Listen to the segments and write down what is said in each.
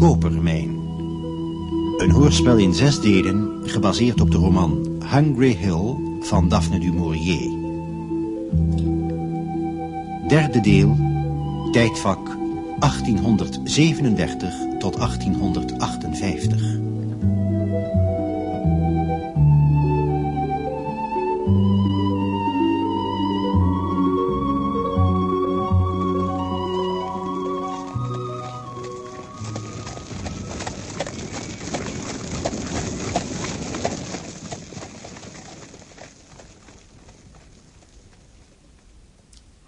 Kopermijn. Een hoorspel in zes delen, gebaseerd op de roman Hungry Hill van Daphne du Maurier. Derde deel, tijdvak 1837 tot 1858.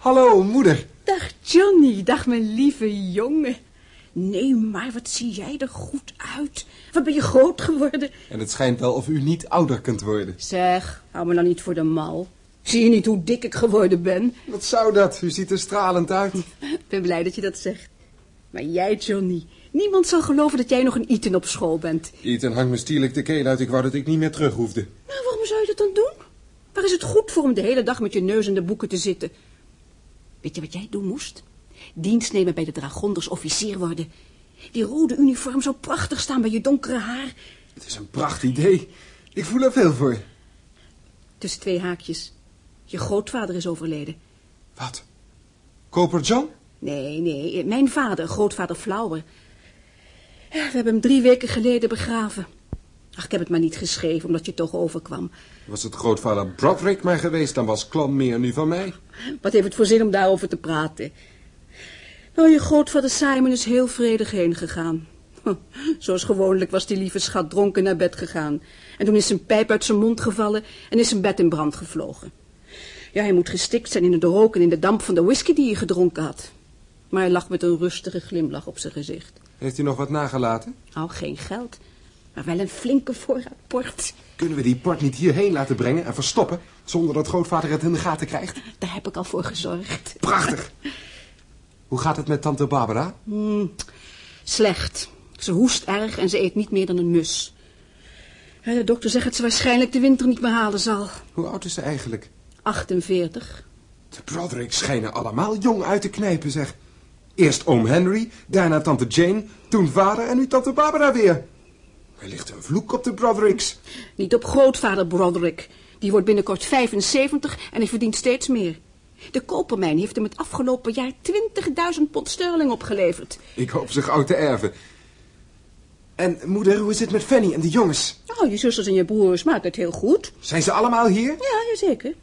Hallo, moeder. Dag Johnny, dag mijn lieve jongen. Nee, maar wat zie jij er goed uit. Wat ben je groot geworden. En het schijnt wel of u niet ouder kunt worden. Zeg, hou me nou niet voor de mal. Zie je niet hoe dik ik geworden ben? Wat zou dat? U ziet er stralend uit. Ik ben blij dat je dat zegt. Maar jij, Johnny, niemand zal geloven dat jij nog een Ethan op school bent. Ethan hangt me stierlijk de keel uit. Ik wou dat ik niet meer terug hoefde. Nou, waarom zou je dat dan doen? Waar is het goed voor om de hele dag met je neus in de boeken te zitten? Weet je wat jij doen moest? Dienst nemen bij de dragonders, officier worden. Die rode uniform zou prachtig staan bij je donkere haar. Het is een pracht idee. Ik voel er veel voor. Tussen twee haakjes. Je grootvader is overleden. Wat? Koper John? Nee, nee, mijn vader, grootvader Flauwer. We hebben hem drie weken geleden begraven. Ach, ik heb het maar niet geschreven, omdat je toch overkwam. Was het grootvader Broderick maar geweest, dan was Klan meer nu van mij. Wat heeft het voor zin om daarover te praten? Nou, je grootvader Simon is heel vredig heen gegaan. Zoals gewoonlijk was die lieve schat dronken naar bed gegaan. En toen is zijn pijp uit zijn mond gevallen en is zijn bed in brand gevlogen. Ja, hij moet gestikt zijn in de rook en in de damp van de whisky die hij gedronken had. Maar hij lag met een rustige glimlach op zijn gezicht. Heeft u nog wat nagelaten? Nou, geen geld, maar wel een flinke voorraad port. Kunnen we die port niet hierheen laten brengen en verstoppen, zonder dat grootvader het in de gaten krijgt? Daar heb ik al voor gezorgd. Prachtig! Hoe gaat het met tante Barbara? Hmm, slecht. Ze hoest erg en ze eet niet meer dan een mus. De dokter zegt dat ze waarschijnlijk de winter niet meer halen zal. Hoe oud is ze eigenlijk? 48. De Brodericks schijnen allemaal jong uit te knijpen, zeg. Eerst oom Henry, daarna tante Jane, toen vader en nu tante Barbara weer. Er ligt een vloek op de Brodericks. Niet op grootvader Broderick. Die wordt binnenkort 75 en hij verdient steeds meer. De kopermijn heeft hem het afgelopen jaar 20.000 pond sterling opgeleverd. Ik hoop zich oud te erven. En moeder, hoe is het met Fanny en de jongens? Oh, je zusters en je broers maken het heel goed. Zijn ze allemaal hier? Ja, zeker.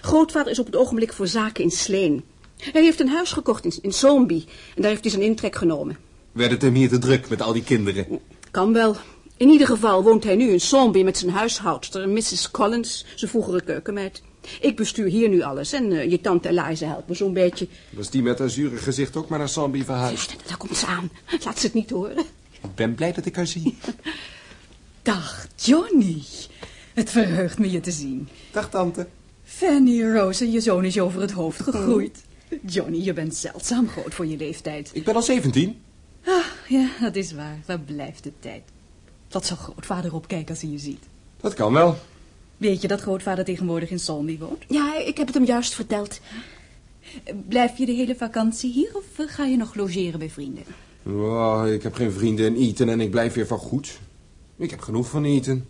Grootvader is op het ogenblik voor zaken in Sleen. Hij heeft een huis gekocht in, in Zombie en daar heeft hij zijn intrek genomen. Werd het hem hier te druk met al die kinderen? Kan wel. In ieder geval woont hij nu in Zombie met zijn huishoudster, Mrs. Collins, zijn vroegere keukenmeid. Ik bestuur hier nu alles en uh, je tante Eliza helpt me zo'n beetje. Was die met haar zure gezicht ook maar naar Zombie verhuisd? Ja, daar komt ze aan. Laat ze het niet horen. Ik ben blij dat ik haar zie. Dag, Johnny. Het verheugt me je te zien. Dag, tante. Fanny Rose, je zoon is je over het hoofd gegroeid. Johnny, je bent zeldzaam groot voor je leeftijd. Ik ben al 17. Ah, ja, dat is waar. Waar blijft de tijd? Wat zal grootvader opkijken als hij je ziet? Dat kan wel. Weet je dat grootvader tegenwoordig in Solmy woont? Ja, ik heb het hem juist verteld. Blijf je de hele vakantie hier of ga je nog logeren bij vrienden? Oh, ik heb geen vrienden in Eton en ik blijf weer van goed. Ik heb genoeg van Eton.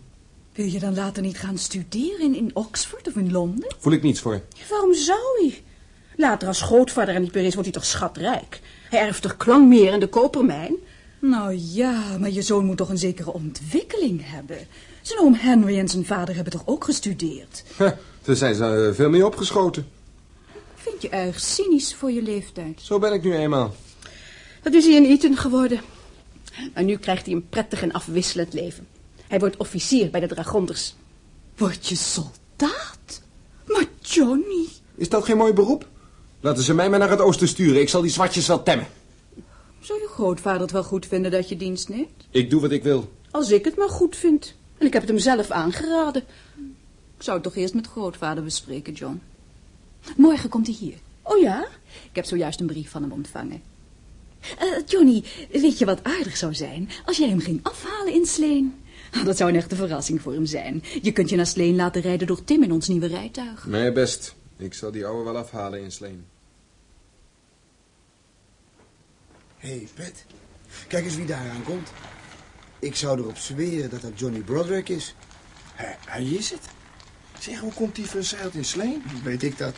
Wil je dan later niet gaan studeren in, in Oxford of in Londen? Voel ik niets voor. Waarom zou hij? Later als grootvader er niet meer is, wordt hij toch schatrijk. Hij erft er klankmeer en de kopermijn. Nou ja, maar je zoon moet toch een zekere ontwikkeling hebben. Zijn oom Henry en zijn vader hebben toch ook gestudeerd? Huh, daar zijn ze uh, veel mee opgeschoten. Vind je erg cynisch voor je leeftijd? Zo ben ik nu eenmaal. Dat is hij in Eton geworden. Maar nu krijgt hij een prettig en afwisselend leven. Hij wordt officier bij de dragonders. Word je soldaat? Maar Johnny... Is dat geen mooi beroep? Laten ze mij maar naar het oosten sturen. Ik zal die zwartjes wel temmen. Zou je grootvader het wel goed vinden dat je dienst neemt? Ik doe wat ik wil. Als ik het maar goed vind. En ik heb het hem zelf aangeraden. Ik zou het toch eerst met grootvader bespreken, John. Morgen komt hij hier. Oh ja? Ik heb zojuist een brief van hem ontvangen. Uh, Johnny, weet je wat aardig zou zijn als jij hem ging afhalen in Sleen? Dat zou een echte verrassing voor hem zijn. Je kunt je naar Sleen laten rijden door Tim in ons nieuwe rijtuig. Nee, best. Ik zal die ouwe wel afhalen in Sleen. Hé, hey, Pet. Kijk eens wie daar aankomt. Ik zou erop zweren dat dat Johnny Broderick is. Hij, hij is het. Zeg, hoe komt hij verzeild in sleen? Weet ik dat.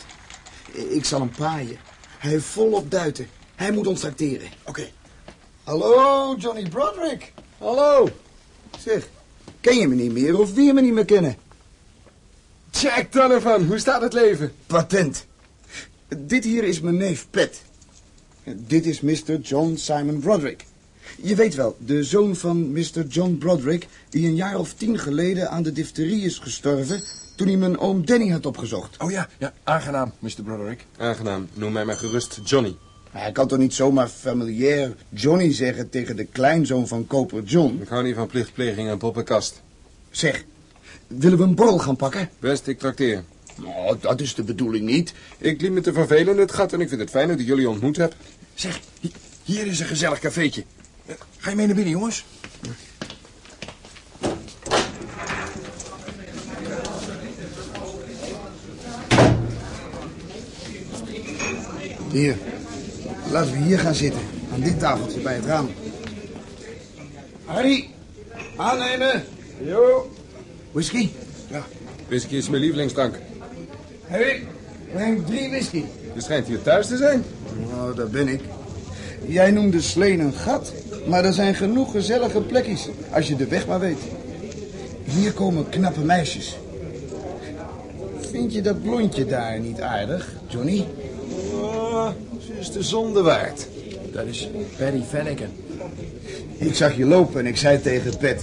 Ik zal hem paaien. Hij volop duiten. Hij moet ons tracteren. Oké. Hallo, Johnny Broderick. Hallo. Zeg, ken je me niet meer of wil je me niet meer kennen? Jack Donovan, hoe staat het leven? Patent. Dit hier is mijn neef Pat. Dit is Mr. John Simon Broderick. Je weet wel, de zoon van Mr. John Broderick... die een jaar of tien geleden aan de difterie is gestorven... toen hij mijn oom Danny had opgezocht. Oh ja, ja, aangenaam, Mr. Broderick. Aangenaam, noem mij maar gerust Johnny. Maar hij kan toch niet zomaar familiair Johnny zeggen tegen de kleinzoon van koper John? Ik hou niet van plichtpleging en poppenkast. Zeg, willen we een borrel gaan pakken? Best, ik trakteer. Nou, dat is de bedoeling niet. Ik liep me te vervelen in het gat en ik vind het fijn dat ik jullie ontmoet heb. Zeg, hi- hier is een gezellig cafeetje. Eh, Ga je mee naar binnen, jongens? Hier, laten we hier gaan zitten. Aan dit tafeltje bij het raam. Harry, aannemen. Jo. Whisky? Ja. Whisky is mijn lievelingsdrank. Harry, breng drie whisky. Je schijnt hier thuis te zijn. Nou, daar ben ik. Jij noemde Sleen een gat, maar er zijn genoeg gezellige plekjes, als je de weg maar weet. Hier komen knappe meisjes. Vind je dat blondje daar niet aardig, Johnny? Oh, ze is de zonde waard. Dat is Patty Fennigan. Ik zag je lopen en ik zei tegen Pet...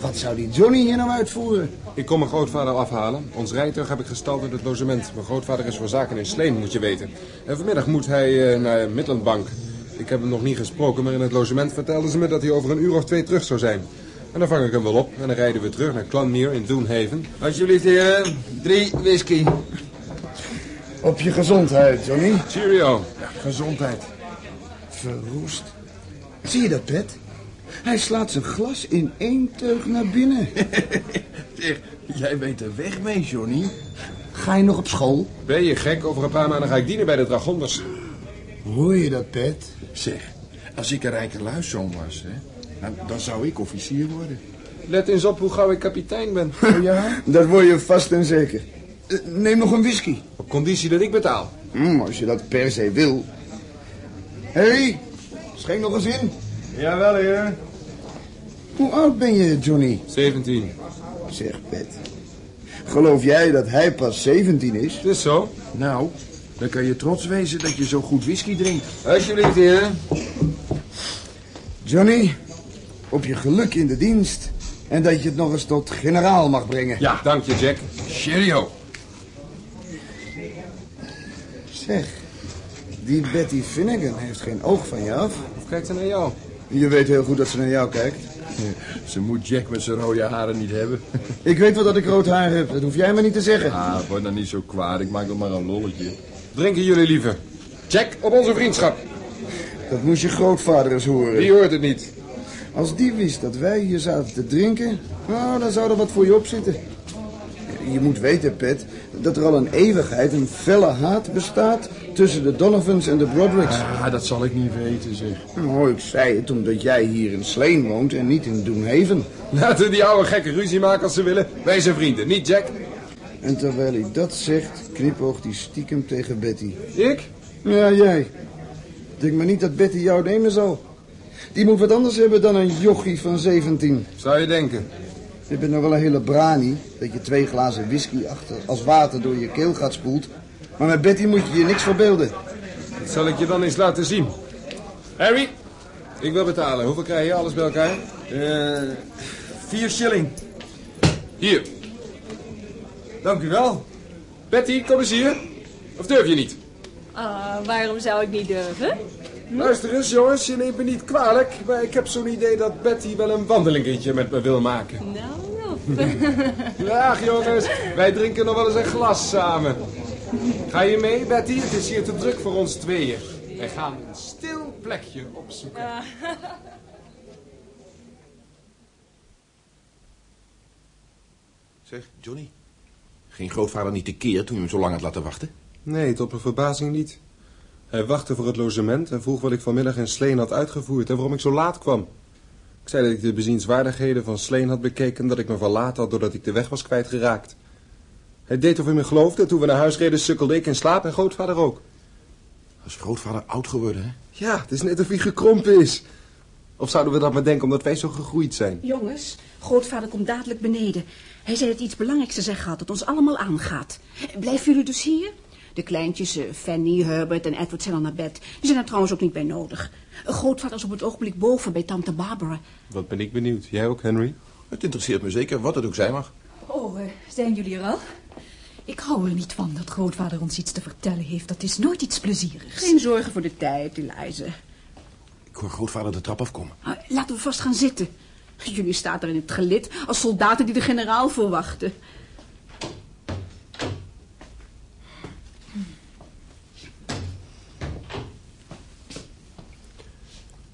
Wat zou die Johnny hier nou uitvoeren? Ik kom mijn grootvader afhalen. Ons rijtuig heb ik gestald in het logement. Mijn grootvader is voor zaken in Sleen, moet je weten. En vanmiddag moet hij eh, naar Midlandbank. Ik heb hem nog niet gesproken, maar in het logement vertelden ze me dat hij over een uur of twee terug zou zijn. En dan vang ik hem wel op en dan rijden we terug naar Clanmere in Doonhaven. Alsjeblieft, heren. Drie whisky. Op je gezondheid, Johnny. Cheerio. Gezondheid. Verroest. Zie je dat, Pet? Hij slaat zijn glas in één teug naar binnen. Zeg, jij weet de weg mee, Johnny. Ga je nog op school? Ben je gek? Over een paar maanden ga ik dienen bij de dragonders. Hoor je dat, Pet? Zeg, als ik een rijke luiszoon was, hè, dan zou ik officier worden. Let eens op hoe gauw ik kapitein ben. Oh ja? Dat word je vast en zeker. Eh, Neem nog een whisky. Op conditie dat ik betaal. Hm, als je dat per se wil. Hé, hey, schenk nog eens in. Jawel, heer. Hoe oud ben je, Johnny? 17. Zeg, Pet. Geloof jij dat hij pas 17 is? Het is zo. Nou, dan kan je trots wezen dat je zo goed whisky drinkt. Alsjeblieft, heren. Johnny, op je geluk in de dienst. En dat je het nog eens tot generaal mag brengen. Ja, dank je, Jack. Cheerio. Zeg, die Betty Finnegan heeft geen oog van je af. Of kijkt ze naar jou? Je weet heel goed dat ze naar jou kijkt. Ze moet Jack met zijn rode haren niet hebben. Ik weet wel dat ik rood haar heb. Dat hoef jij me niet te zeggen. Ah, word dan niet zo kwaad. Ik maak nog maar een lolletje. Drinken jullie liever? Jack, op onze vriendschap. Dat moest je grootvader eens horen. Die hoort het niet. Als die wist dat wij hier zaten te drinken, nou, dan zou er wat voor je op zitten. Je moet weten, Pet, dat er al een eeuwigheid een felle haat bestaat tussen de Donovans en de Brodericks. Ah, dat zal ik niet weten, zeg. Nou, ik zei het omdat jij hier in Sleen woont en niet in Doonhaven. Laten die oude gekken ruzie maken als ze willen. Wij zijn vrienden, niet Jack? En terwijl hij dat zegt, knipoogt hij stiekem tegen Betty. Ik? Ja, jij. Denk maar niet dat Betty jou nemen zal. Die moet wat anders hebben dan een jochie van 17. Zou je denken. Je bent nog wel een hele brani, dat je twee glazen whisky achter als water door je keel gaat spoelt. Maar met Betty moet je je niks verbeelden. Dat zal ik je dan eens laten zien. Harry, ik wil betalen. Hoeveel krijg je alles bij elkaar? Eh, vier shilling. Hier. Dank u wel. Betty, kom eens hier. Of durf je niet? Ah, waarom zou ik niet durven? Luister eens, jongens. Je neemt me niet kwalijk. Maar ik heb zo'n idee dat Betty wel een wandelingetje met me wil maken. Nou, Ja, jongens. Wij drinken nog wel eens een glas samen. Ga je mee, Betty? Het is hier te druk voor ons tweeën. Wij gaan een stil plekje opzoeken. Zeg, Johnny. Ging grootvader niet tekeer toen je hem zo lang had laten wachten? Nee, tot mijn verbazing niet. Hij wachtte voor het logement en vroeg wat ik vanmiddag in Sleen had uitgevoerd en waarom ik zo laat kwam. Ik zei dat ik de bezienswaardigheden van Sleen had bekeken, dat ik me verlaat had doordat ik de weg was kwijtgeraakt. Hij deed of hij me geloofde. Toen we naar huis reden sukkelde ik in slaap en grootvader ook. Als grootvader oud geworden, hè? Ja, het is net of hij gekrompen is. Of zouden we dat maar denken omdat wij zo gegroeid zijn? Jongens, grootvader komt dadelijk beneden. Hij zei dat hij iets belangrijks te zeggen had, dat ons allemaal aangaat. Blijven jullie dus hier? De kleintjes, eh, Fanny, Herbert en Edward zijn al naar bed. Die zijn er trouwens ook niet bij nodig. Grootvader is op het ogenblik boven bij tante Barbara. Wat ben ik benieuwd. Jij ook, Henry? Het interesseert me zeker, wat het ook zijn mag. Oh, eh, zijn jullie er al? Ik hou er niet van dat grootvader ons iets te vertellen heeft. Dat is nooit iets plezierigs. Geen zorgen voor de tijd, Eliza. Ik hoor grootvader de trap afkomen. Ah, Laten we vast gaan zitten. Jullie staan er in het gelid als soldaten die de generaal verwachten.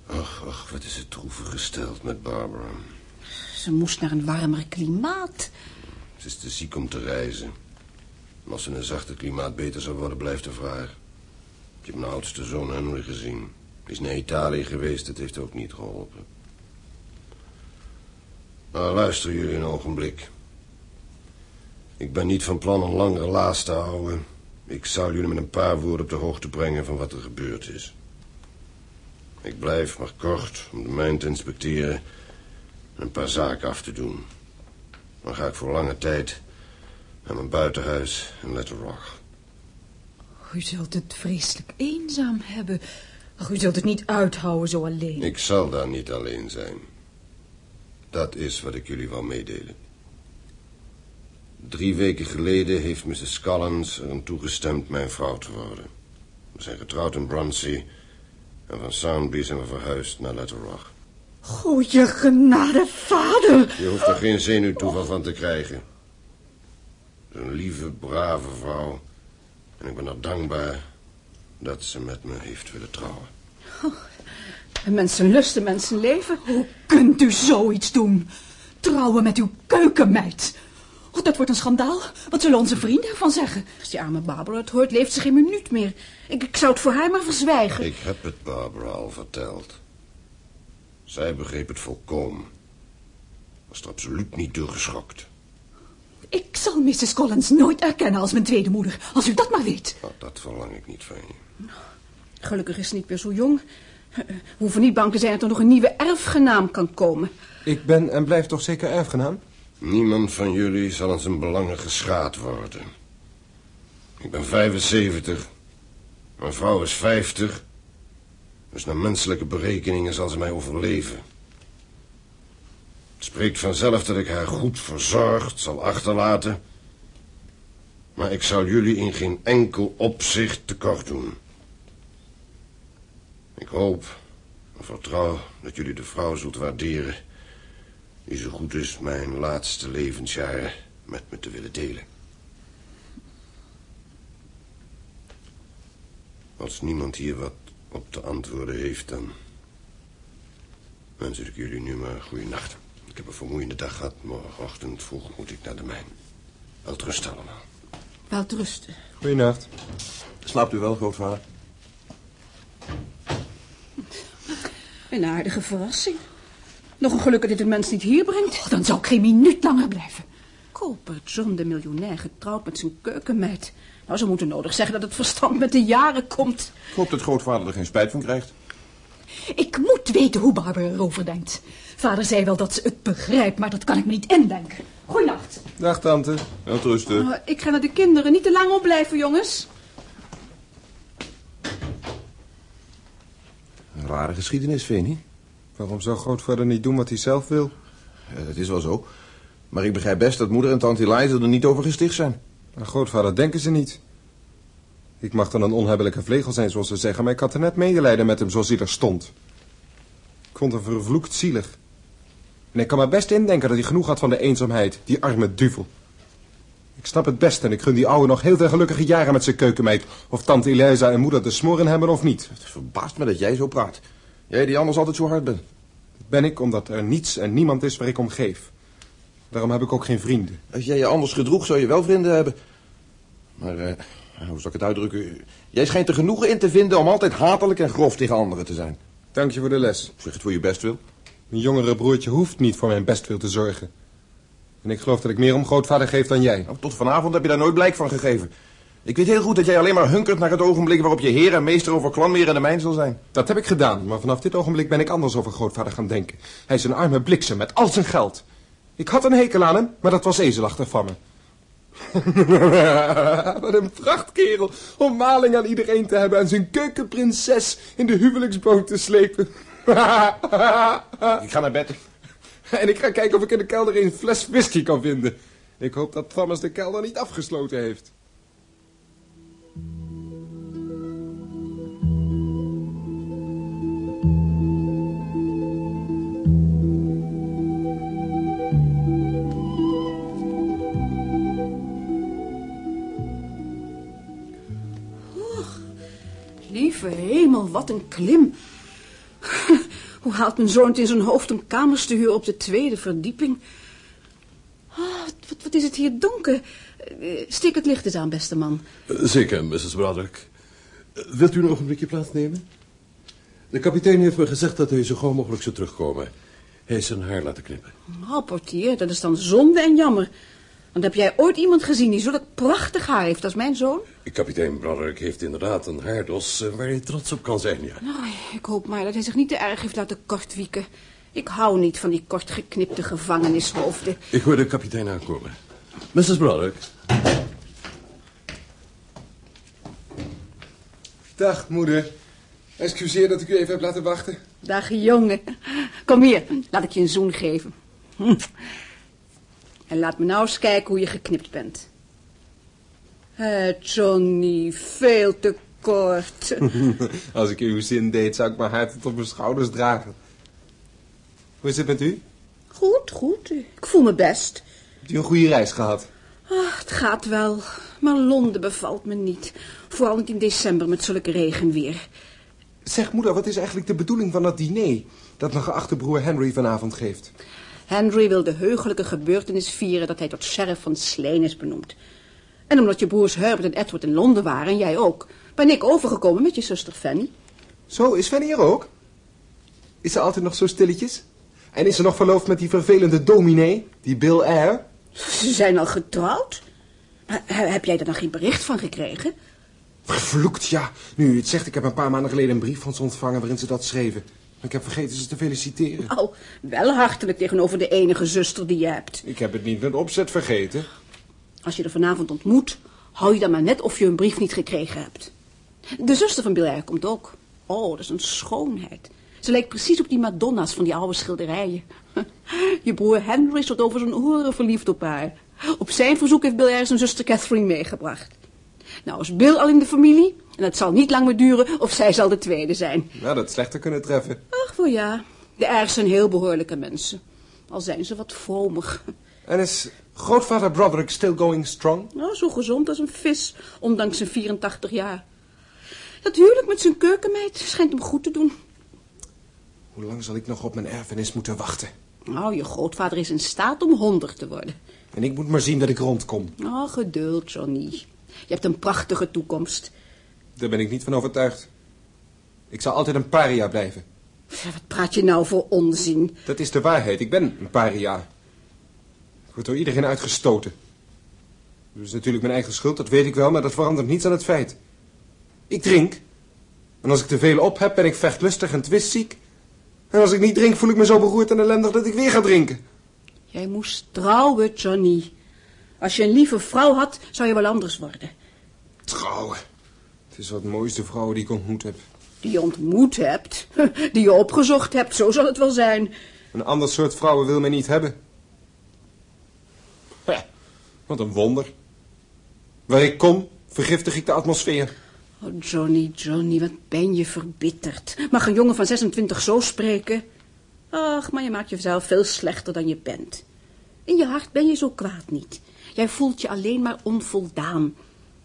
Ach, ach, wat is het droevig gesteld met Barbara. Ze moest naar een warmer klimaat. Ze is te ziek om te reizen. En als in een zachte klimaat beter zou worden, blijft de vraag. Ik heb mijn oudste zoon Henry gezien. Hij is naar Italië geweest, dat heeft ook niet geholpen. Nou, luister jullie een ogenblik. Ik ben niet van plan een lang relaas te houden. Ik zou jullie met een paar woorden op de hoogte brengen van wat er gebeurd is. Ik blijf maar kort om de mijn te inspecteren en een paar zaken af te doen. Dan ga ik voor lange tijd naar mijn buitenhuis in Little Rock. U zult het vreselijk eenzaam hebben. U zult het niet uithouden zo alleen. Ik zal daar niet alleen zijn. Dat is wat ik jullie wil meedelen. Drie weken geleden heeft Mrs. Collins erin toegestemd mijn vrouw te worden. We zijn getrouwd in Brunsea en van Soundby zijn we verhuisd naar Little Rock. Goeie genade, vader. Je hoeft er geen zenuwtoeval van te krijgen. Een lieve, brave vrouw. En ik ben er dankbaar dat ze met me heeft willen trouwen. Mensen lusten, mensen leven. Hoe kunt u zoiets doen? Trouwen met uw keukenmeid. Oh, dat wordt een schandaal. Wat zullen onze vrienden ervan zeggen? Als die arme Barbara het hoort, leeft ze geen minuut meer. Ik, ik zou het voor haar maar verzwijgen. Ik heb het Barbara al verteld. Zij begreep het volkomen. Was er absoluut niet door geschokt. Ik zal Mrs. Collins nooit erkennen als mijn tweede moeder, als u dat maar weet. Nou, dat verlang ik niet van je. Gelukkig is ze niet meer zo jong. We hoeven niet bang te zijn dat er nog een nieuwe erfgenaam kan komen. Ik ben en blijf toch zeker erfgenaam? Niemand van jullie zal aan zijn belangen geschaad worden. Ik ben 75. Mijn vrouw is 50. Dus naar menselijke berekeningen zal ze mij overleven. Het spreekt vanzelf dat ik haar goed verzorgd zal achterlaten. Maar ik zal jullie in geen enkel opzicht tekort doen. Ik hoop en vertrouw dat jullie de vrouw zult waarderen... die zo goed is mijn laatste levensjaren met me te willen delen. Als niemand hier wat op te antwoorden heeft, dan wens ik jullie nu maar goede nacht. Ik heb een vermoeiende dag gehad. Morgenochtend vroeg moet ik naar de mijn. Wel rusten allemaal. Wel rusten. Goeienacht. Slaapt u wel, grootvader? Een aardige verrassing. Nog een geluk dat dit de mens niet hier brengt. Oh, dan zou ik geen minuut langer blijven. Koper John de miljonair getrouwd met zijn keukenmeid. Nou, ze moeten nodig zeggen dat het verstand met de jaren komt. Ik hoop dat grootvader er geen spijt van krijgt. Ik moet weten hoe Barbara erover denkt. Vader zei wel dat ze het begrijpt, maar dat kan ik me niet indenken. Goeienacht. Dag, tante. Wel rusten. Oh, ik ga naar de kinderen. Niet te lang opblijven, jongens. Een rare geschiedenis, vind je niet? Waarom zou grootvader niet doen wat hij zelf wil? Ja, dat is wel zo. Maar ik begrijp best dat moeder en tante Eliza er niet over gesticht zijn. Aan grootvader denken ze niet. Ik mag dan een onhebbelijke vlegel zijn, zoals ze zeggen, maar ik had er net medelijden met hem zoals hij er stond. Ik vond hem vervloekt zielig. En ik kan me best indenken dat hij genoeg had van de eenzaamheid, die arme duvel. Ik snap het best en ik gun die ouwe nog heel veel gelukkige jaren met zijn keukenmeid. Of tante Eliza en moeder de smoren hebben of niet. Het verbaast me dat jij zo praat. Jij die anders altijd zo hard bent. Dat ben ik omdat er niets en niemand is waar ik om geef. Daarom heb ik ook geen vrienden. Als jij je anders gedroeg, zou je wel vrienden hebben. Maar, eh, hoe zal ik het uitdrukken? Jij schijnt er genoegen in te vinden om altijd hatelijk en grof tegen anderen te zijn. Dank je voor de les. Zeg het voor je best wil. Mijn jongere broertje hoeft niet voor mijn bestwil te zorgen. En ik geloof dat ik meer om grootvader geef dan jij. Nou, tot vanavond heb je daar nooit blijk van gegeven. Ik weet heel goed dat jij alleen maar hunkert naar het ogenblik waarop je heer en meester over Klanmeer en de mijn zal zijn. Dat heb ik gedaan, maar vanaf dit ogenblik ben ik anders over grootvader gaan denken. Hij is een arme bliksem met al zijn geld. Ik had een hekel aan hem, maar dat was ezelachtig van me. Wat een prachtkerel om maling aan iedereen te hebben en zijn keukenprinses in de huwelijksboot te slepen. Ik ga naar bed. En ik ga kijken of ik in de kelder een fles whisky kan vinden. Ik hoop dat Thomas de kelder niet afgesloten heeft. Wat een klim. Hoe haalt mijn zoon het in zijn hoofd om kamers te huren op de tweede verdieping? Ah, wat, wat is het hier donker. Eh, Steek het licht eens aan, beste man. Zeker, Mrs. Broderick. Wilt u een ogenblikje plaatsnemen? De kapitein heeft me gezegd dat hij zo gauw mogelijk zou terugkomen. Hij is zijn haar laten knippen. Nou, portier, dat is dan zonde en jammer. Want heb jij ooit iemand gezien die zo dat prachtig haar heeft als mijn zoon? Kapitein Broderick heeft inderdaad een haardos eh, waar hij trots op kan zijn, ja. Nou, ik hoop maar dat hij zich niet te erg heeft laten kortwieken. Ik hou niet van die kortgeknipte gevangenishoofden. Ik hoor de kapitein aankomen. Mrs. Broderick, Dag, moeder. Excuseer dat ik u even heb laten wachten. Dag, jongen. Kom hier, laat ik je een zoen geven. Hm. En laat me nou eens kijken hoe je geknipt bent. Hé, Johnny, veel te kort. Als ik uw zin deed, zou ik mijn haar tot op mijn schouders dragen. Hoe is het met u? Goed, goed. Ik voel me best. Hebt u een goede reis gehad? Ach, het gaat wel. Maar Londen bevalt me niet. Vooral niet in december met zulke regenweer. Zeg, moeder, wat is eigenlijk de bedoeling van dat diner... dat mijn geachte broer Henry vanavond geeft? Henry wil de heugelijke gebeurtenis vieren dat hij tot sheriff van Sleen is benoemd. En omdat je broers Herbert en Edward in Londen waren, en jij ook, ben ik overgekomen met je zuster Fanny. Zo, is Fanny er ook? Is ze altijd nog zo stilletjes? En is ze nog verloofd met die vervelende dominee, die Bill Eyre? Ze zijn al getrouwd. Maar he- heb jij daar dan geen bericht van gekregen? Vervloekt, ja. Nu, het zegt, ik heb een paar maanden geleden een brief van ze ontvangen waarin ze dat schreven. Ik heb vergeten ze te feliciteren. Nou, wel hartelijk tegenover de enige zuster die je hebt. Ik heb het niet met opzet vergeten. Als je er vanavond ontmoet, hou je dan maar net of je een brief niet gekregen hebt. De zuster van Bill Eyre komt ook. Oh, dat is een schoonheid. Ze lijkt precies op die Madonna's van die oude schilderijen. Je broer Henry tot over zijn oren verliefd op haar. Op zijn verzoek heeft Bill zijn zuster Catherine meegebracht. Nou is Bill al in de familie en het zal niet lang meer duren of zij zal de tweede zijn. Nou, dat slechter kunnen treffen. Ach, voor ja. De Eyres zijn heel behoorlijke mensen. Al zijn ze wat vromig. En is grootvader Broderick still going strong? Nou, zo gezond als een vis, ondanks zijn 84 jaar. Dat huwelijk met zijn keukenmeid schijnt hem goed te doen. Hoe lang zal ik nog op mijn erfenis moeten wachten? Nou, je grootvader is in staat om 100 te worden. En ik moet maar zien dat ik rondkom. Oh, geduld, Johnny. Je hebt een prachtige toekomst. Daar ben ik niet van overtuigd. Ik zal altijd een paria blijven. Wat praat je nou voor onzin? Dat is de waarheid. Ik ben een paria. Ik word door iedereen uitgestoten. Dat is natuurlijk mijn eigen schuld, dat weet ik wel, maar dat verandert niets aan het feit. Ik drink. En als ik te veel op heb, ben ik vechtlustig en twistziek. En als ik niet drink, voel ik me zo beroerd en ellendig dat ik weer ga drinken. Jij moest trouwen, Johnny. Als je een lieve vrouw had, zou je wel anders worden. Trouwen. Het is wat mooiste vrouwen die ik ontmoet heb. Die je ontmoet hebt, die je opgezocht hebt, zo zal het wel zijn. Een ander soort vrouwen wil mij niet hebben. Ja, wat een wonder. Waar ik kom, vergiftig ik de atmosfeer. Oh, Johnny, Johnny, wat ben je verbitterd. Mag een jongen van 26 zo spreken? Ach, maar je maakt jezelf veel slechter dan je bent. In je hart ben je zo kwaad niet. Jij voelt je alleen maar onvoldaan.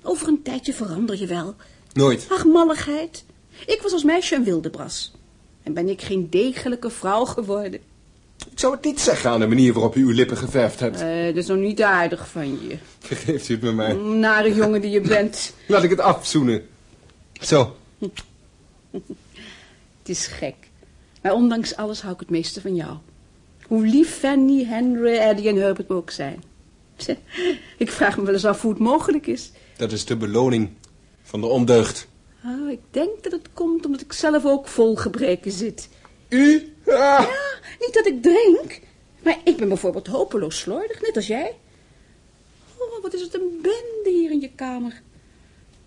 Over een tijdje verander je wel. Nooit. Ach, malligheid. Ik was als meisje een wildebras. En ben ik geen degelijke vrouw geworden. Ik zou het niet zeggen aan de manier waarop u uw lippen geverfd hebt. Eh, dat is nog niet aardig van je. Vergeeft u het me mij. Nare jongen die je bent. Laat ik het afzoenen. Zo. Het is gek. Maar ondanks alles hou ik het meeste van jou. Hoe lief Fanny, Henry, Eddie en Herbert ook zijn. Ik vraag me wel eens af hoe het mogelijk is. Dat is de beloning van de ondeugd. Oh, ik denk dat het komt omdat ik zelf ook vol gebreken zit. U? Ah. Ja, niet dat ik drink. Maar ik ben bijvoorbeeld hopeloos slordig, net als jij. Oh, wat is het een bende hier in je kamer.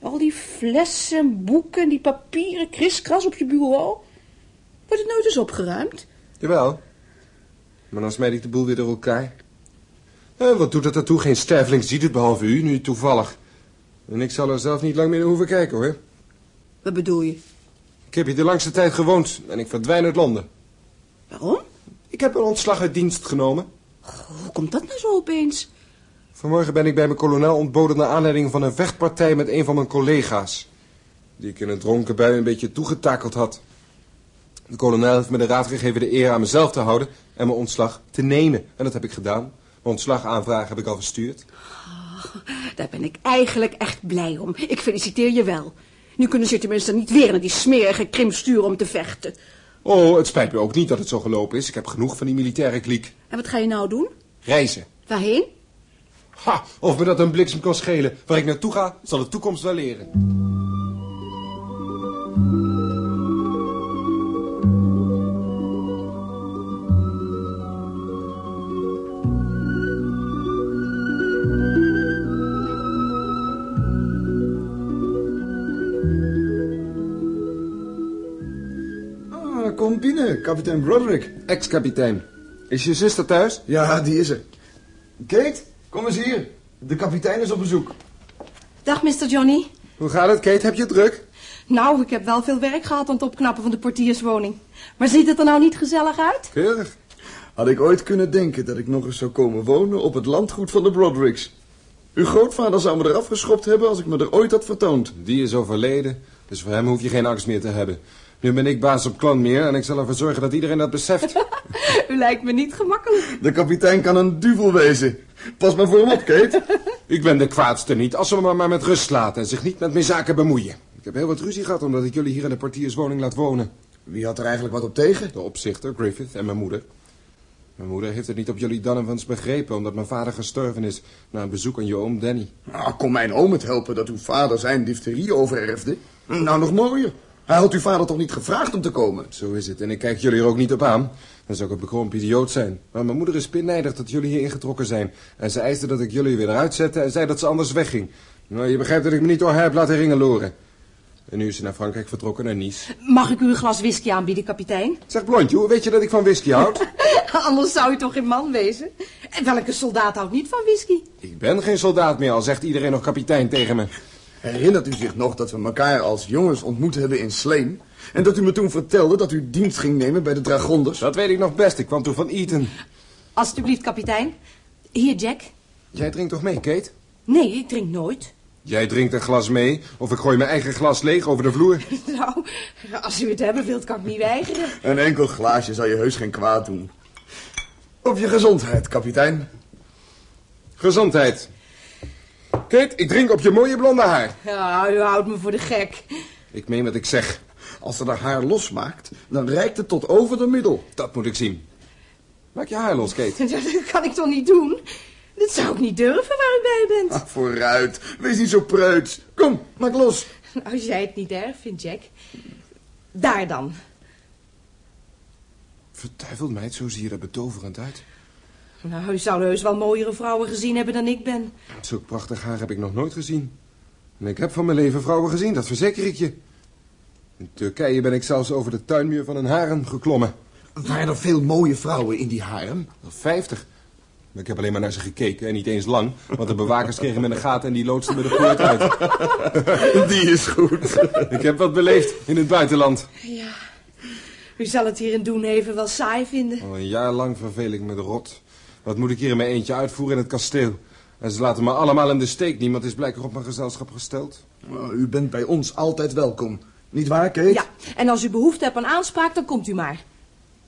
Al die flessen, en boeken en die papieren kriskras op je bureau. Wordt het nooit eens opgeruimd? Jawel. Maar dan smijt ik de boel weer door elkaar. Eh, wat doet het ertoe? Geen sterveling ziet het behalve u, nu toevallig. En ik zal er zelf niet lang meer naar hoeven kijken, hoor. Wat bedoel je? Ik heb hier de langste tijd gewoond en ik verdwijn uit Londen. Waarom? Ik heb een ontslag uit dienst genomen. Hoe komt dat nou zo opeens? Vanmorgen ben ik bij mijn kolonel ontboden naar aanleiding van een vechtpartij met een van mijn collega's. Die ik in een dronken bui een beetje toegetakeld had. De kolonel heeft me de raad gegeven de eer aan mezelf te houden en mijn ontslag te nemen. En dat heb ik gedaan. Mijn ontslagaanvraag heb ik al verstuurd. Daar ben ik eigenlijk echt blij om. Ik feliciteer je wel. Nu kunnen ze tenminste niet weer naar die smerige krim sturen om te vechten. Oh, het spijt me ook niet dat het zo gelopen is. Ik heb genoeg van die militaire kliek. En wat ga je nou doen? Reizen. Waarheen? Ha, of me dat een bliksem kan schelen. Waar ik naartoe ga, zal de toekomst wel leren. Kom binnen, kapitein Broderick. Ex-kapitein. Is je zuster thuis? Ja, die is er. Kate, kom eens hier. De kapitein is op bezoek. Dag, Mr. Johnny. Hoe gaat het, Kate? Heb je het druk? Nou, ik heb wel veel werk gehad aan het opknappen van de portierswoning. Maar ziet het er nou niet gezellig uit? Keurig. Had ik ooit kunnen denken dat ik nog eens zou komen wonen op het landgoed van de Brodericks. Uw grootvader zou me eraf geschopt hebben als ik me er ooit had vertoond. Die is overleden, dus voor hem hoef je geen angst meer te hebben. Nu ben ik baas op Klanmeer en ik zal ervoor zorgen dat iedereen dat beseft. U lijkt me niet gemakkelijk. De kapitein kan een duvel wezen. Pas maar voor hem op, Kate. ik ben de kwaadste niet, als ze me maar met rust laten en zich niet met mijn zaken bemoeien. Ik heb heel wat ruzie gehad omdat ik jullie hier in de portierswoning laat wonen. Wie had er eigenlijk wat op tegen? De opzichter, Griffith, en mijn moeder. Mijn moeder heeft het niet op jullie Donovans begrepen, omdat mijn vader gestorven is na een bezoek aan je oom Danny. Nou, kon mijn oom het helpen dat uw vader zijn difterie overerfde? Nou, nog mooier. Hij had uw vader toch niet gevraagd om te komen? Zo is het, en ik kijk jullie er ook niet op aan. Dan zou ik een bekrompen idioot zijn. Maar mijn moeder is pinnijdig dat jullie hier ingetrokken zijn. En ze eiste dat ik jullie weer eruit zette en zei dat ze anders wegging. Nou, je begrijpt dat ik me niet door haar heb laten ringeloren. En nu is ze naar Frankrijk vertrokken, naar Nice. Mag ik u een glas whisky aanbieden, kapitein? Zeg, Blondje, hoe weet je dat ik van whisky houd? Anders zou u toch geen man wezen? En welke soldaat houdt niet van whisky? ik ben geen soldaat meer, al zegt iedereen nog kapitein tegen me. Herinnert u zich nog dat we elkaar als jongens ontmoet hebben in Sleen? En dat u me toen vertelde dat u dienst ging nemen bij de dragonders? Dat weet ik nog best, ik kwam toen van Eton. Alsjeblieft, kapitein. Hier, Jack. Jij drinkt toch mee, Kate? Nee, ik drink nooit. Jij drinkt een glas mee, of ik gooi mijn eigen glas leeg over de vloer. Nou, als u het hebben wilt, kan ik niet weigeren. Een enkel glaasje zal je heus geen kwaad doen. Op je gezondheid, kapitein. Gezondheid. Kate, ik drink op je mooie blonde haar. Ja, u houdt me voor de gek. Ik meen wat ik zeg. Als ze haar haar losmaakt, dan reikt het tot over de middel. Dat moet ik zien. Maak je haar los, Kate. Dat kan ik toch niet doen? Dat zou ik niet durven waar u bij bent. Ah, vooruit. Wees niet zo preuts. Kom, maak los. Als jij het niet erg vindt, Jack. Daar dan. Vertuivelt mij het, zo zie je er betoverend uit. Nou, u zou heus wel mooiere vrouwen gezien hebben dan ik ben. Zulk prachtig haar heb ik nog nooit gezien. En ik heb van mijn leven vrouwen gezien, dat verzeker ik je. In Turkije ben ik zelfs over de tuinmuur van een harem geklommen. Waren er veel mooie vrouwen in die harem? Vijftig. Maar ik heb alleen maar naar ze gekeken en niet eens lang. Want de bewakers kregen me in de gaten en die loodsten me de poort uit. Die is goed. Ik heb wat beleefd in het buitenland. Ja, u zal het hier in Doen even wel saai vinden. Al een jaar lang verveel ik me de rot. Wat moet ik hier in mijn eentje uitvoeren in het kasteel? En ze laten me allemaal in de steek. Niemand is blijkbaar op mijn gezelschap gesteld. Nou, U bent bij ons altijd welkom. Niet waar, Kate? Ja, en als u behoefte hebt aan aanspraak, dan komt u maar.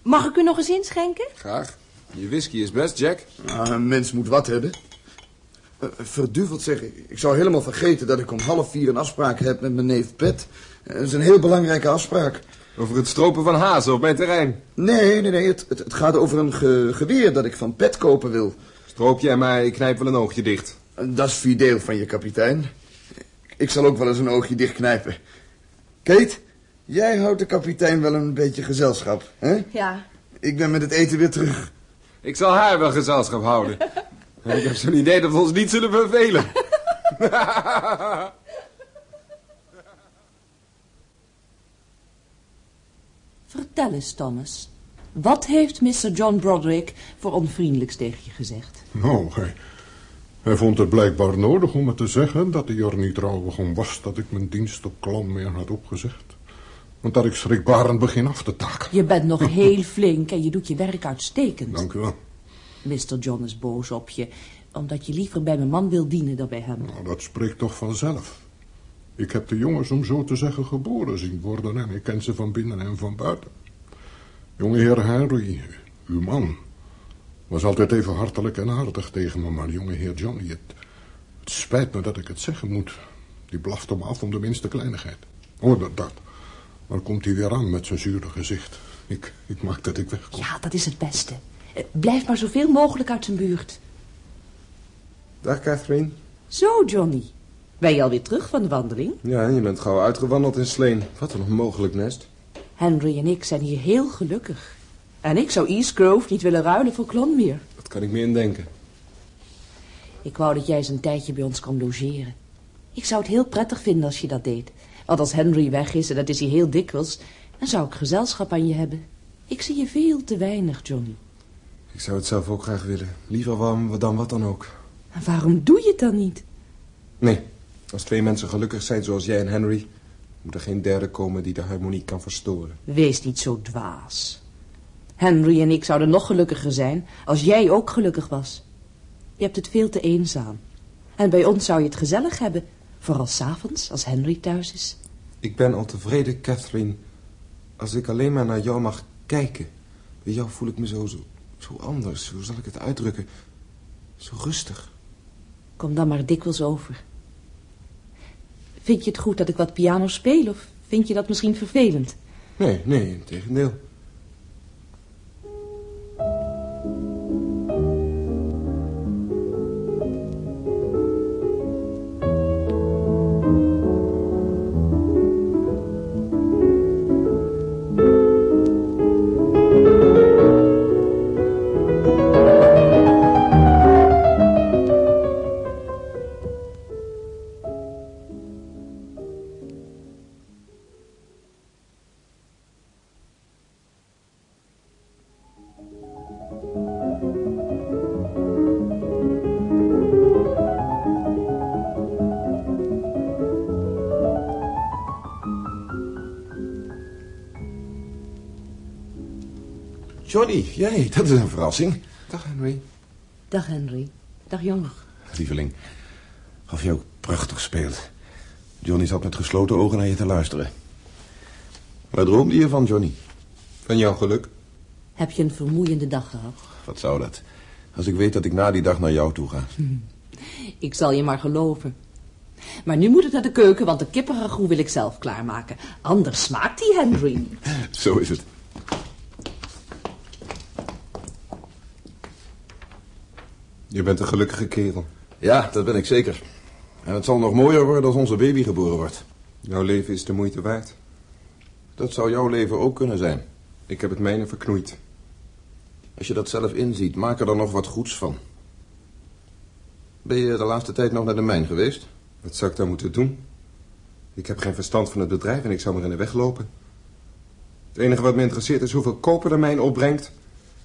Mag ik u nog eens inschenken? Graag. Je whisky is best, Jack. Ah, een mens moet wat hebben. Uh, verduveld zeg, ik zou helemaal vergeten dat ik om half vier een afspraak heb met mijn neef Pet. Dat is een heel belangrijke afspraak. Over het stropen van hazen op mijn terrein. Nee, nee, nee. Het, het, het gaat over een ge- geweer dat ik van Pet kopen wil. Stroop jij maar, ik knijp wel een oogje dicht. Dat is fideel van je, kapitein. Ik zal ook wel eens een oogje dichtknijpen. Kate, jij houdt de kapitein wel een beetje gezelschap, hè? Ja. Ik ben met het eten weer terug. Ik zal haar wel gezelschap houden. En ik heb zo'n idee dat we ons niet zullen vervelen. Vertel eens, Thomas. Wat heeft Mr. John Broderick voor onvriendelijks tegen je gezegd? Nou, hij, hij vond het blijkbaar nodig om me te zeggen dat hij er niet trouwig om was dat ik mijn dienst op Clonmere had opgezegd. Want dat ik schrikbarend begin af te taken. Je bent nog heel flink en je doet je werk uitstekend. Dank u wel. Mr. John is boos op je, omdat je liever bij mijn man wil dienen dan bij hem. Nou, dat spreekt toch vanzelf. Ik heb de jongens om zo te zeggen geboren zien worden en ik ken ze van binnen en van buiten. Jongeheer Henry, uw man, was altijd even hartelijk en aardig tegen me, maar jongeheer Johnny, het, het spijt me dat ik het zeggen moet. Die blaft om af om de minste kleinigheid. Oh, dat, dat. Maar komt hij weer aan met zijn zure gezicht. Ik, ik maak dat ik wegkom. Ja, dat is het beste. Eh, Blijf maar zoveel mogelijk uit zijn buurt. Dag, Catherine. Zo, Johnny. Ben je alweer terug van de wandeling? Ja, je bent gauw uitgewandeld in Sleen. Wat een onmogelijk nest. Henry en ik zijn hier heel gelukkig. En ik zou East Grove niet willen ruilen voor Clonmere. Dat kan ik me indenken. Ik wou dat jij eens een tijdje bij ons kon logeren. Ik zou het heel prettig vinden als je dat deed. Want als Henry weg is, en dat is hij heel dikwijls... dan zou ik gezelschap aan je hebben. Ik zie je veel te weinig, Johnny. Ik zou het zelf ook graag willen. Liever warm dan wat dan ook. En waarom doe je het dan niet? Nee, als twee mensen gelukkig zijn zoals jij en Henry... moet er geen derde komen die de harmonie kan verstoren. Wees niet zo dwaas. Henry en ik zouden nog gelukkiger zijn als jij ook gelukkig was. Je hebt het veel te eenzaam. En bij ons zou je het gezellig hebben. Vooral s'avonds, als Henry thuis is. Ik ben al tevreden, Catherine, als ik alleen maar naar jou mag kijken. Bij jou voel ik me zo, zo, zo anders. Hoe zal ik het uitdrukken? Zo rustig. Kom dan maar dikwijls over. Vind je het goed dat ik wat piano speel of vind je dat misschien vervelend? Nee, nee, in tegendeel. Johnny, jij, dat is een verrassing. Dag, Henry. Dag Henry. Dag jongen. Lieveling, of je ook prachtig speelt. Johnny zat met gesloten ogen naar je te luisteren. Waar droomde je van, Johnny? Van jouw geluk. Heb je een vermoeiende dag gehad? Wat zou dat? Als ik weet dat ik na die dag naar jou toe ga. Ik zal je maar geloven. Maar nu moet ik naar de keuken, want de kippenragout wil ik zelf klaarmaken. Anders smaakt die Henry niet. Zo is het. Je bent een gelukkige kerel. Ja, dat ben ik zeker. En het zal nog mooier worden als onze baby geboren wordt. Jouw leven is de moeite waard. Dat zou jouw leven ook kunnen zijn. Ik heb het mijne verknoeid. Als je dat zelf inziet, maak er dan nog wat goeds van. Ben je de laatste tijd nog naar de mijn geweest? Wat zou ik dan moeten doen? Ik heb geen verstand van het bedrijf en ik zou maar in de weg lopen. Het enige wat me interesseert is hoeveel koper de mijn opbrengt...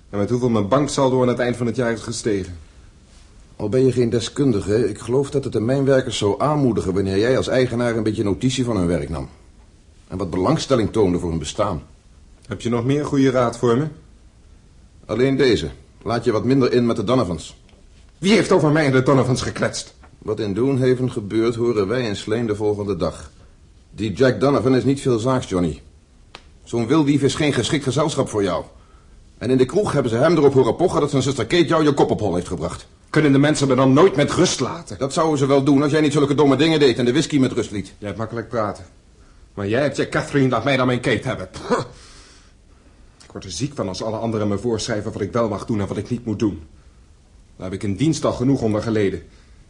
en met hoeveel mijn banksaldo aan het eind van het jaar is gestegen. Al ben je geen deskundige, ik geloof dat het de mijnwerkers zou aanmoedigen... wanneer jij als eigenaar een beetje notitie van hun werk nam. En wat belangstelling toonde voor hun bestaan. Heb je nog meer goede raad voor me? Alleen deze. Laat je wat minder in met de Donovans. Wie heeft over mij en de Donovans gekletst? Wat in Doonhaven gebeurt, horen wij in Sleen de volgende dag. Die Jack Donovan is niet veel zaaks, Johnny. Zo'n wildief is geen geschikt gezelschap voor jou. En in de kroeg hebben ze hem erop horen pochen dat zijn zuster Kate jou je kop op hol heeft gebracht. Kunnen de mensen me dan nooit met rust laten? Dat zouden ze wel doen als jij niet zulke domme dingen deed en de whisky met rust liet. Jij hebt makkelijk praten. Maar jij hebt je Catherine, laat mij dan mijn Kate hebben. Ik word er ziek van als alle anderen me voorschrijven wat ik wel mag doen en wat ik niet moet doen. Daar heb ik in dienst al genoeg onder geleden.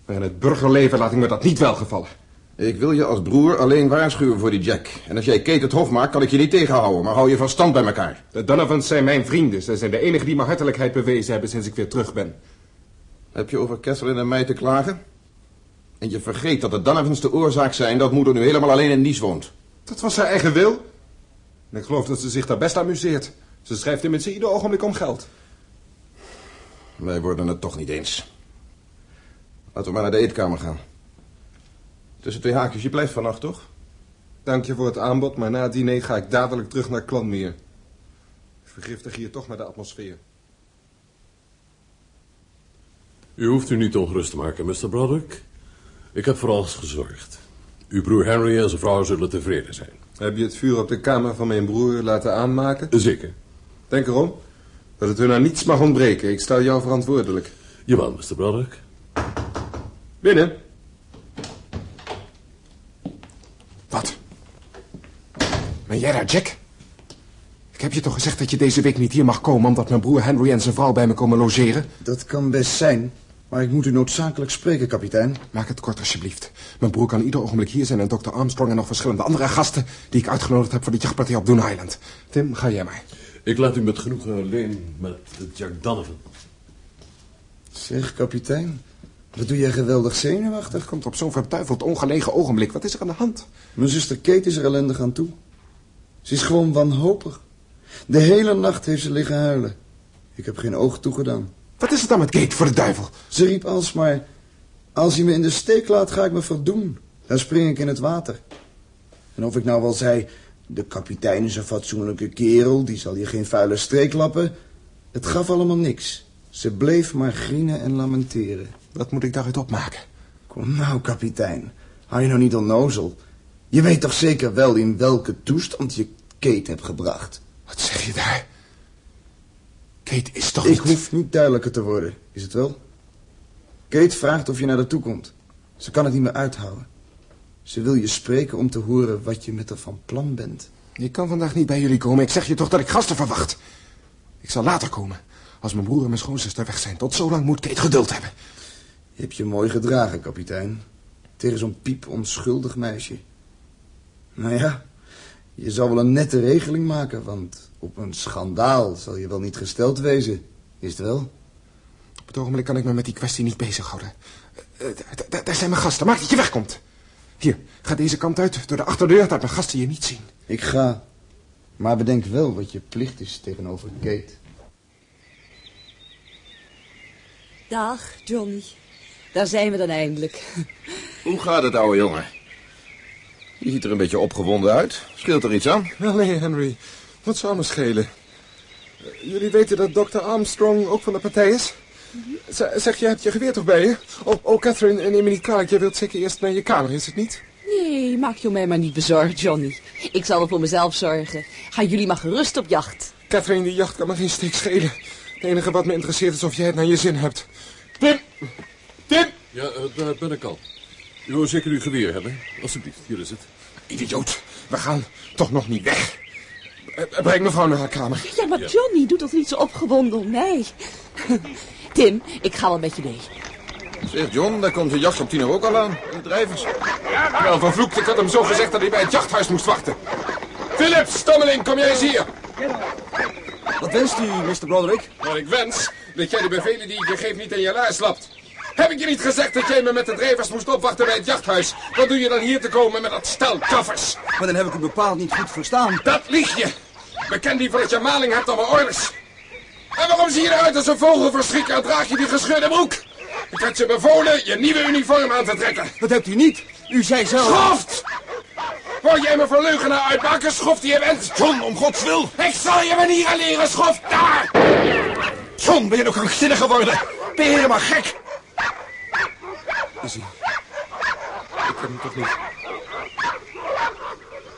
Maar in het burgerleven laat ik me dat niet welgevallen. Ik wil je als broer alleen waarschuwen voor die Jack. En als jij Kate het hof maakt, kan ik je niet tegenhouden. Maar hou je van stand bij elkaar. De Donovans zijn mijn vrienden. Zij zijn de enigen die me hartelijkheid bewezen hebben sinds ik weer terug ben. Heb je over Kesselin en mij te klagen? En je vergeet dat de Donovans de oorzaak zijn dat moeder nu helemaal alleen in Nice woont. Dat was haar eigen wil. En ik geloof dat ze zich daar best amuseert. Ze schrijft in ieder ogenblik om geld. Wij worden het toch niet eens. Laten we maar naar de eetkamer gaan. Tussen twee haakjes, je blijft vannacht, toch? Dank je voor het aanbod, maar na het diner ga ik dadelijk terug naar Klanmeer. Ik vergiftig hier toch maar de atmosfeer. U hoeft u niet ongerust te maken, Mr. Broderick. Ik heb voor alles gezorgd. Uw broer Henry en zijn vrouw zullen tevreden zijn. Heb je het vuur op de kamer van mijn broer laten aanmaken? Zeker. Denk erom dat het hun aan niets mag ontbreken. Ik stel jou verantwoordelijk. Jawel, Mr. Broderick. Binnen. Wat? Ben jij daar, Jack? Ik heb je toch gezegd dat je deze week niet hier mag komen... omdat mijn broer Henry en zijn vrouw bij me komen logeren? Dat kan best zijn, maar ik moet u noodzakelijk spreken, kapitein. Maak het kort, alsjeblieft. Mijn broer kan ieder ogenblik hier zijn... en Dr. Armstrong en nog verschillende andere gasten... die ik uitgenodigd heb voor de jachtpartij op Doon Island. Tim, ga jij maar. Ik laat u met genoegen alleen met Jack Donovan. Zeg, kapitein, wat doe jij geweldig zenuwachtig? Komt op zo'n verduiveld ongelegen ogenblik. Wat is er aan de hand? Mijn zuster Kate is er ellendig aan toe. Ze is gewoon wanhopig. De hele nacht heeft ze liggen huilen. Ik heb geen oog toegedaan. Wat is het dan met Kate, voor de duivel? Ze riep alsmaar... Als je me in de steek laat, ga ik me verdoen. Dan spring ik in het water. En of ik nou wel zei... De kapitein is een fatsoenlijke kerel, die zal je geen vuile streek lappen. Het gaf allemaal niks. Ze bleef maar grienen en lamenteren. Wat moet ik daaruit opmaken? Kom nou, kapitein. Hou je nou niet onnozel. Je weet toch zeker wel in welke toestand je Kate hebt gebracht. Wat zeg je daar? Kate is toch Ik niet... hoef niet duidelijker te worden, is het wel? Kate vraagt of je naar haar toe komt. Ze kan het niet meer uithouden. Ze wil je spreken om te horen wat je met haar van plan bent. Ik kan vandaag niet bij jullie komen. Ik zeg je toch dat ik gasten verwacht. Ik zal later komen. Als mijn broer en mijn schoonzuster weg zijn. Tot zo lang moet Kate geduld hebben. Je hebt je mooi gedragen, kapitein. Tegen zo'n piep onschuldig meisje. Nou ja, je zal wel een nette regeling maken, want op een schandaal zal je wel niet gesteld wezen. Is het wel? Op het ogenblik kan ik me met die kwestie niet bezighouden. Eh, eh, Daar zijn mijn gasten. Maak dat je wegkomt. Hier, ga deze kant uit, door de achterdeur, dat mijn gasten je niet zien. Ik ga. Maar bedenk wel wat je plicht is tegenover Kate. Dag, Johnny. Daar zijn we dan eindelijk. Hoe gaat het, ouwe jongen? Je ziet er een beetje opgewonden uit. Scheelt er iets aan? Wel nee, Henry. Wat zou me schelen? Jullie weten dat dokter Armstrong ook van de partij is? Z- zeg, je hebt je geweer toch bij je? Oh, oh Catherine, neem me niet kwalijk. Jij wilt zeker eerst naar je kamer, is het niet? Nee, maak je mij maar niet bezorgd, Johnny. Ik zal wel voor mezelf zorgen. Gaan jullie maar gerust op jacht. Catherine, die jacht kan me geen steek schelen. Het enige wat me interesseert is of jij het naar je zin hebt. Tim! Tim! Ja, eh, daar ben ik al. U wil zeker uw geweer hebben. Alsjeblieft, hier is het. Idioot, we gaan toch nog niet weg. Eh, Breng mevrouw naar haar kamer. Ja, maar Johnny, doe toch niet zo opgewonden om mij. Tim, ik ga wel met je mee. Zeg, John, daar komt de jacht op tien ook al aan. De drijvers. Wel vervloekt, ik had hem zo gezegd dat hij bij het jachthuis moest wachten. Philip, stammeling, kom jij eens hier. Wat wenst u, Mr. Broderick? Wat ik wens, dat jij de bevelen die ik je geef niet in je laars slapt. Heb ik je niet gezegd dat jij me met de drijvers moest opwachten bij het jachthuis? Wat doe je dan hier te komen met dat stel kaffers? Maar dan heb ik u bepaald niet goed verstaan. Dat lieg je. Bekend die voordat je maling hebt op mijn orders. En waarom zie je eruit als een vogelverschrikker en draag je die gescheurde broek? Ik had je bevolen je nieuwe uniform aan te trekken. Dat hebt u niet. U zei zelf... Schoft! Wou jij me voor leugenaar uitmaken, schoft die je bent? John, om gods wil. Ik zal je manieren leren, schoft daar! John, ben je nog krankzinnig geworden? Ben je helemaal gek? Hij? Ik heb hem toch niet...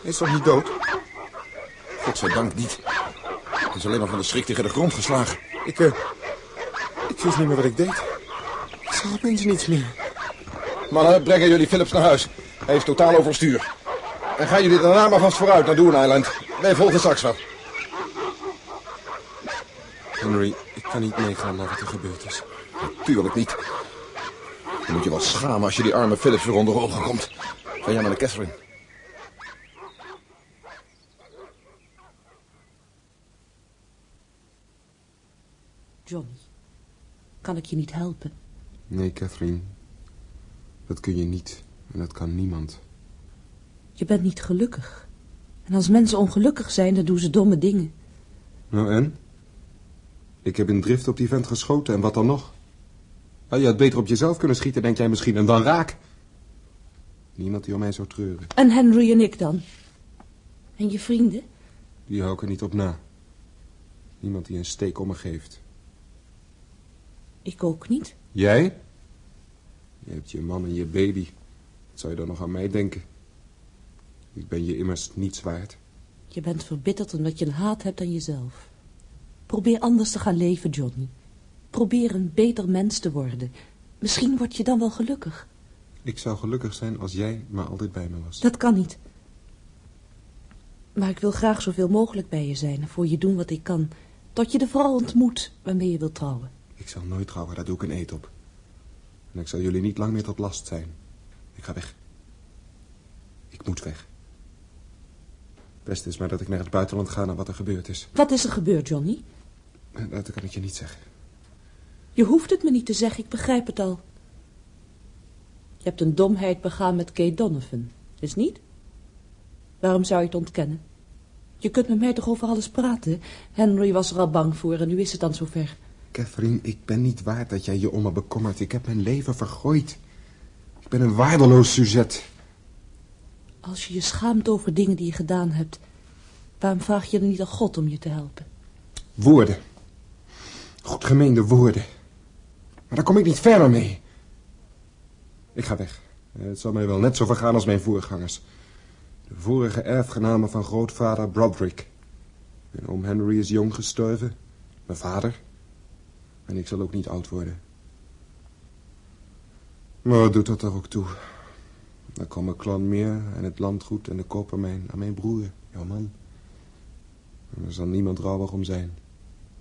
Hij is toch niet dood? Godzijdank niet. Hij is alleen maar van de schrik tegen de grond geslagen. Ik, eh... Ik wist niet meer wat ik deed. Ik zag opeens niets meer. Mannen, brengen jullie Philips naar huis. Hij is totaal overstuur. En gaan jullie daarna maar vast vooruit naar Doon Island. Wij volgen straks wel. Henry, ik kan niet meegaan naar wat er gebeurd is. Natuurlijk niet. Je moet je wel schamen als je die arme Philips weer onder ogen komt. Ga jij maar naar Catherine. Johnny, kan ik je niet helpen? Nee, Catherine. Dat kun je niet. En dat kan niemand. Je bent niet gelukkig. En als mensen ongelukkig zijn, dan doen ze domme dingen. Nou en? Ik heb in drift op die vent geschoten en wat dan nog? Ah, je had beter op jezelf kunnen schieten, denk jij misschien, en dan raak. Niemand die om mij zou treuren. En Henry en ik dan? En je vrienden? Die hou ik er niet op na. Niemand die een steek om me geeft. Ik ook niet. Jij? Je hebt je man en je baby. Wat zou je dan nog aan mij denken? Ik ben je immers niets waard. Je bent verbitterd omdat je een haat hebt aan jezelf. Probeer anders te gaan leven, Johnny. Probeer een beter mens te worden. Misschien word je dan wel gelukkig. Ik zou gelukkig zijn als jij maar altijd bij me was. Dat kan niet. Maar ik wil graag zoveel mogelijk bij je zijn en voor je doen wat ik kan. Tot je de vrouw ontmoet waarmee je wilt trouwen. Ik zal nooit trouwen, daar doe ik een eet op. En ik zal jullie niet lang meer tot last zijn. Ik ga weg. Ik moet weg. Het beste is maar dat ik naar het buitenland ga naar wat er gebeurd is. Wat is er gebeurd, Johnny? Dat kan ik je niet zeggen. Je hoeft het me niet te zeggen, ik begrijp het al. Je hebt een domheid begaan met Kate Donovan, is niet? Waarom zou je het ontkennen? Je kunt met mij toch over alles praten? Henry was er al bang voor en nu is het dan zover. Catherine, ik ben niet waard dat jij je om me bekommert. Ik heb mijn leven vergooid. Ik ben een waardeloos sujet. Als je je schaamt over dingen die je gedaan hebt... waarom vraag je dan niet aan God om je te helpen? Woorden. Goed gemeende woorden. Maar daar kom ik niet verder mee. Ik ga weg. Het zal mij wel net zo vergaan als mijn voorgangers. De vorige erfgenamen van grootvader Broderick. Mijn oom Henry is jong gestorven. Mijn vader. En ik zal ook niet oud worden. Maar wat doet dat er ook toe? Dan komen Klan meer en het landgoed en de kopermijn aan mijn broer, jouw man. En er zal niemand rouwig om zijn.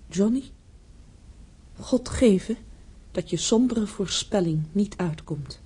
Johnny, God geven dat je sombere voorspelling niet uitkomt.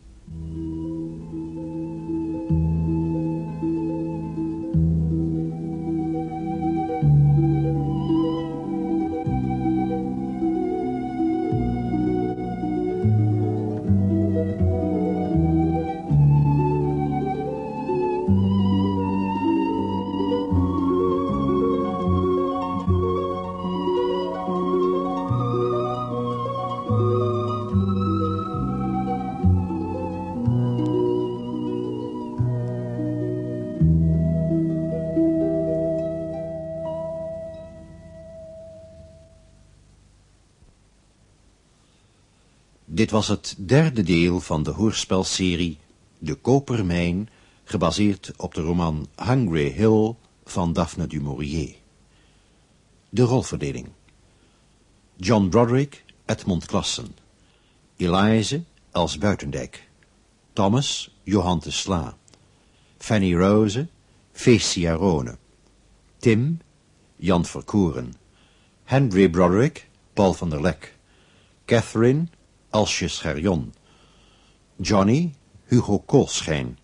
Dit was het derde deel van de hoorspelserie De Kopermijn, gebaseerd op de roman Hungry Hill van Daphne du Maurier. De rolverdeling. John Broderick, Edmund Klassen. Elize, Els Buitendijk. Thomas, Johan de Sla. Fanny Rose, Feestia Rone. Tim, Jan Verkoeren. Henry Broderick, Paul van der Lek. Catherine, Alsje Scherjon. Johnny, Hugo Koolschijn.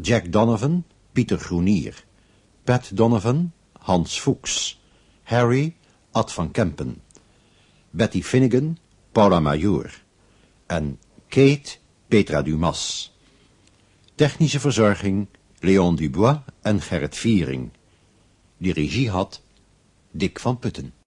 Jack Donovan, Pieter Groenier. Pat Donovan, Hans Fuchs. Harry, Ad van Kempen. Betty Finnegan, Paula Majoor. En Kate, Petra Dumas. Technische verzorging, Leon Dubois en Gerrit Viering. Die regie had Dick van Putten.